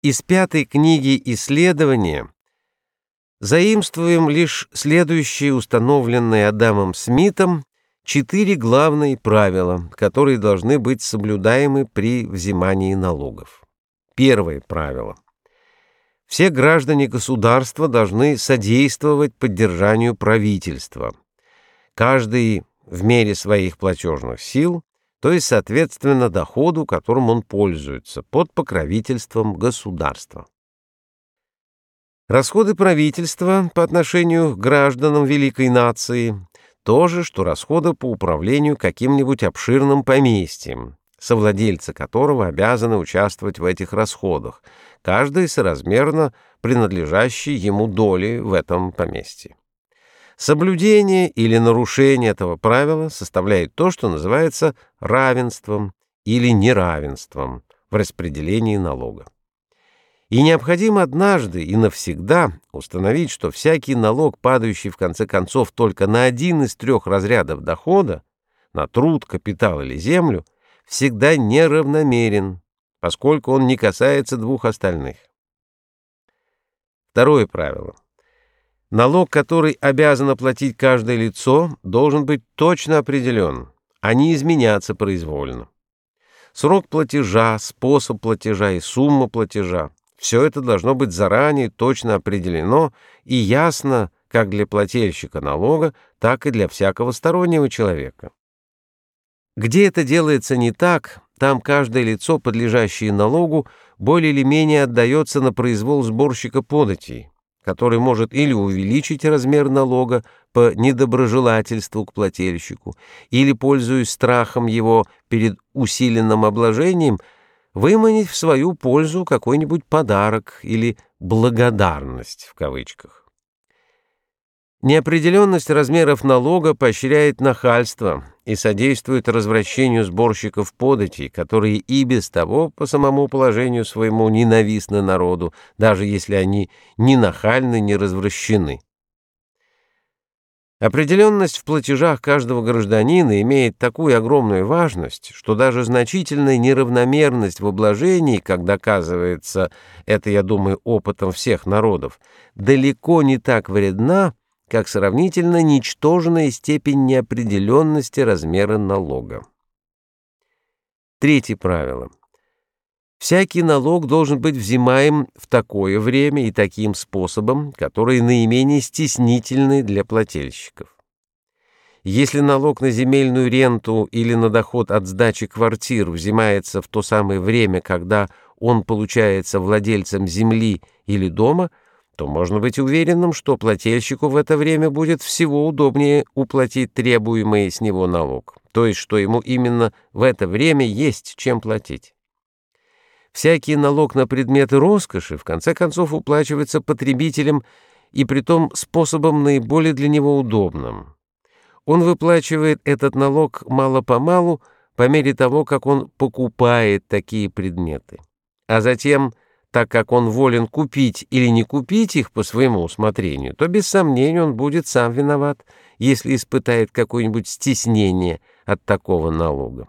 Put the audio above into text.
Из пятой книги исследования заимствуем лишь следующие установленные Адамом Смитом четыре главные правила, которые должны быть соблюдаемы при взимании налогов. Первое правило. Все граждане государства должны содействовать поддержанию правительства. Каждый в мере своих платежных сил, то есть соответственно доходу, которым он пользуется, под покровительством государства. Расходы правительства по отношению к гражданам великой нации то же, что расходы по управлению каким-нибудь обширным поместьем, совладельцы которого обязаны участвовать в этих расходах, каждый соразмерно принадлежащей ему доли в этом поместье. Соблюдение или нарушение этого правила составляет то, что называется равенством или неравенством в распределении налога. И необходимо однажды и навсегда установить, что всякий налог, падающий в конце концов только на один из трех разрядов дохода, на труд, капитал или землю, всегда неравномерен, поскольку он не касается двух остальных. Второе правило – Налог, который обязано платить каждое лицо, должен быть точно определен, а не изменяться произвольно. Срок платежа, способ платежа и сумма платежа – все это должно быть заранее точно определено и ясно как для плательщика налога, так и для всякого стороннего человека. Где это делается не так, там каждое лицо, подлежащее налогу, более или менее отдается на произвол сборщика податей который может или увеличить размер налога по недоброжелательству к плательщику, или, пользуясь страхом его перед усиленным обложением, выманить в свою пользу какой-нибудь подарок или «благодарность» в кавычках. Неопределенность размеров налога поощряет нахальство и содействует развращению сборщиков податей, которые и без того по самому положению своему ненавистны народу, даже если они ни нахальны, ни развращены. Определенность в платежах каждого гражданина имеет такую огромную важность, что даже значительная неравномерность в обложении, как доказывается, это, я думаю, опытом всех народов, далеко не так вредна, как сравнительно ничтожная степень неопределенности размера налога. Третье правило. Всякий налог должен быть взимаем в такое время и таким способом, которые наименее стеснительны для плательщиков. Если налог на земельную ренту или на доход от сдачи квартир взимается в то самое время, когда он получается владельцем земли или дома – то можно быть уверенным, что плательщику в это время будет всего удобнее уплатить требуемый с него налог, то есть что ему именно в это время есть чем платить. Всякий налог на предметы роскоши в конце концов уплачивается потребителем и притом способом наиболее для него удобным. Он выплачивает этот налог мало-помалу по мере того, как он покупает такие предметы, а затем – так как он волен купить или не купить их по своему усмотрению, то без сомнения он будет сам виноват, если испытает какое-нибудь стеснение от такого налога.